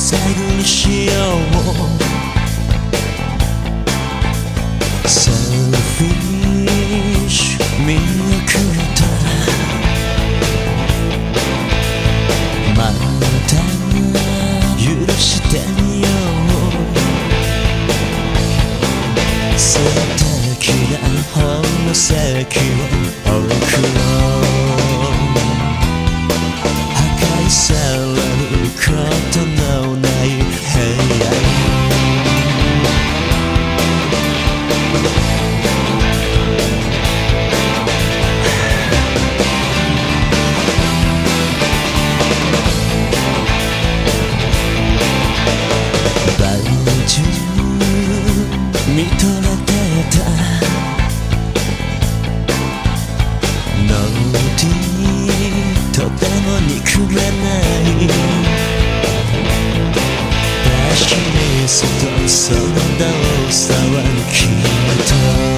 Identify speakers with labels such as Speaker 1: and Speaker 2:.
Speaker 1: 最後にしようセルフィッシュ見送った。らまた許してみよう。素敵なほんの先を。送ろうィとても憎めない出し切れそうとその動作はきっと